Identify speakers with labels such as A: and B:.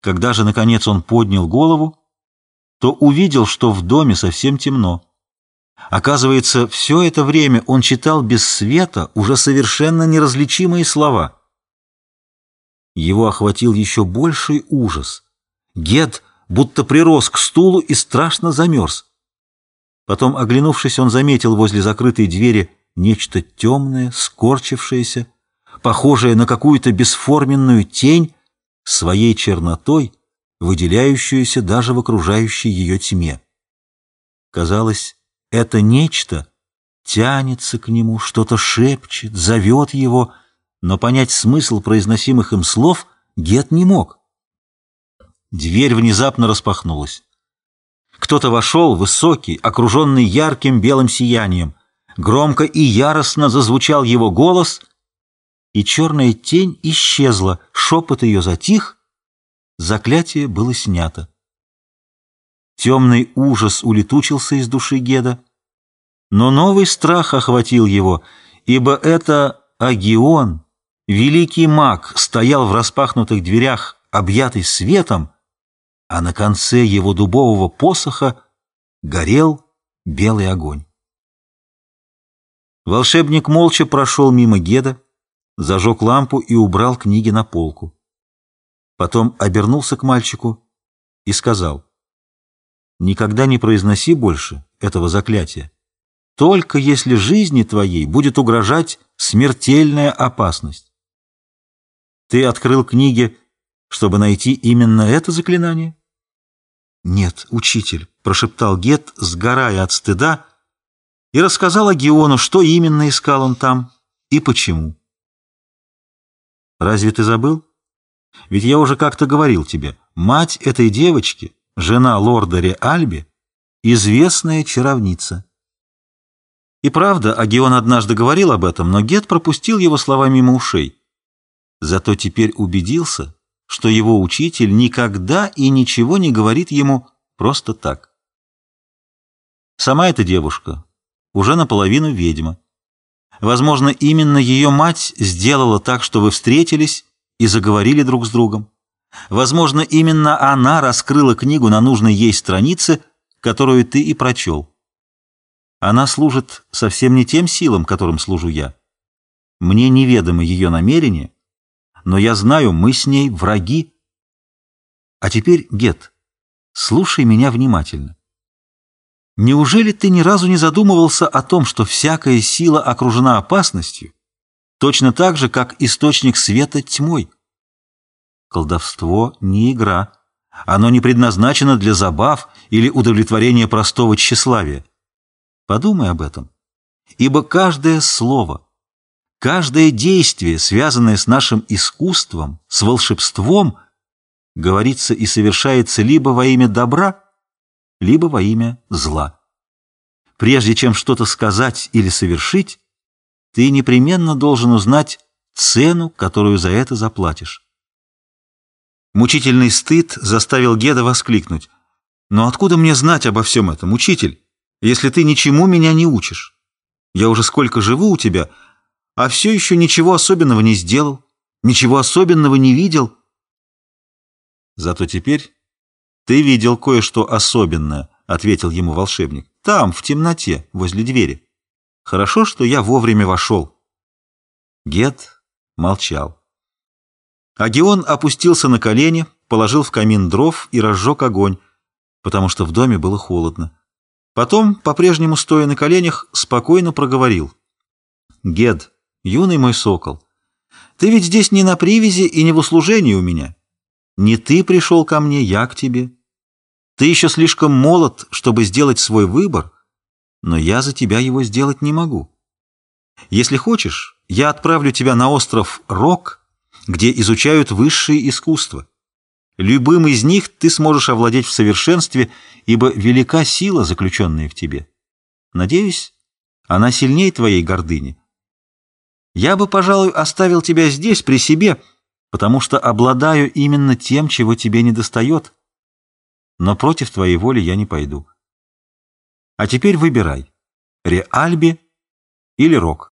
A: Когда же, наконец, он поднял голову, то увидел, что в доме совсем темно. Оказывается, все это время он читал без света уже совершенно неразличимые слова. Его охватил еще больший ужас. Гед будто прирос к стулу и страшно замерз. Потом, оглянувшись, он заметил возле закрытой двери нечто темное, скорчившееся, похожее на какую-то бесформенную тень, своей чернотой, выделяющуюся даже в окружающей ее тьме. Казалось, это нечто тянется к нему, что-то шепчет, зовет его, но понять смысл произносимых им слов Гет не мог. Дверь внезапно распахнулась. Кто-то вошел, высокий, окруженный ярким белым сиянием. Громко и яростно зазвучал его голос, и черная тень исчезла, шепот ее затих, заклятие было снято. Темный ужас улетучился из души Геда, но новый страх охватил его, ибо это Агион, великий маг, стоял в распахнутых дверях, объятый светом, а на конце его дубового посоха горел белый огонь. Волшебник молча прошел мимо Геда, зажег лампу и убрал книги на полку. Потом обернулся к мальчику и сказал, «Никогда не произноси больше этого заклятия, только если жизни твоей будет угрожать смертельная опасность. Ты открыл книги, чтобы найти именно это заклинание?» «Нет, учитель», — прошептал Гет, сгорая от стыда, и рассказал Агиону, что именно искал он там и почему. Разве ты забыл? Ведь я уже как-то говорил тебе, мать этой девочки, жена лорда Реальби, известная чаровница. И правда, Агион однажды говорил об этом, но Гет пропустил его слова мимо ушей. Зато теперь убедился, что его учитель никогда и ничего не говорит ему просто так. Сама эта девушка уже наполовину ведьма. Возможно, именно ее мать сделала так, что вы встретились и заговорили друг с другом. Возможно, именно она раскрыла книгу на нужной ей странице, которую ты и прочел. Она служит совсем не тем силам, которым служу я. Мне неведомы ее намерения, но я знаю, мы с ней враги. А теперь, Гет, слушай меня внимательно. Неужели ты ни разу не задумывался о том, что всякая сила окружена опасностью, точно так же, как источник света тьмой? Колдовство не игра. Оно не предназначено для забав или удовлетворения простого тщеславия. Подумай об этом. Ибо каждое слово, каждое действие, связанное с нашим искусством, с волшебством, говорится и совершается либо во имя добра, либо во имя зла. Прежде чем что-то сказать или совершить, ты непременно должен узнать цену, которую за это заплатишь. Мучительный стыд заставил Геда воскликнуть. «Но откуда мне знать обо всем этом, учитель, если ты ничему меня не учишь? Я уже сколько живу у тебя, а все еще ничего особенного не сделал, ничего особенного не видел». Зато теперь «Ты видел кое-что особенное», — ответил ему волшебник. «Там, в темноте, возле двери. Хорошо, что я вовремя вошел». Гет молчал. Агион опустился на колени, положил в камин дров и разжег огонь, потому что в доме было холодно. Потом, по-прежнему стоя на коленях, спокойно проговорил. «Гед, юный мой сокол, ты ведь здесь не на привязи и не в услужении у меня». Не ты пришел ко мне, я к тебе. Ты еще слишком молод, чтобы сделать свой выбор, но я за тебя его сделать не могу. Если хочешь, я отправлю тебя на остров Рок, где изучают высшие искусства. Любым из них ты сможешь овладеть в совершенстве, ибо велика сила, заключенная в тебе. Надеюсь, она сильнее твоей гордыни. Я бы, пожалуй, оставил тебя здесь, при себе, — потому что обладаю именно тем, чего тебе недостает. Но против твоей воли я не пойду. А теперь выбирай, Реальби или Рок.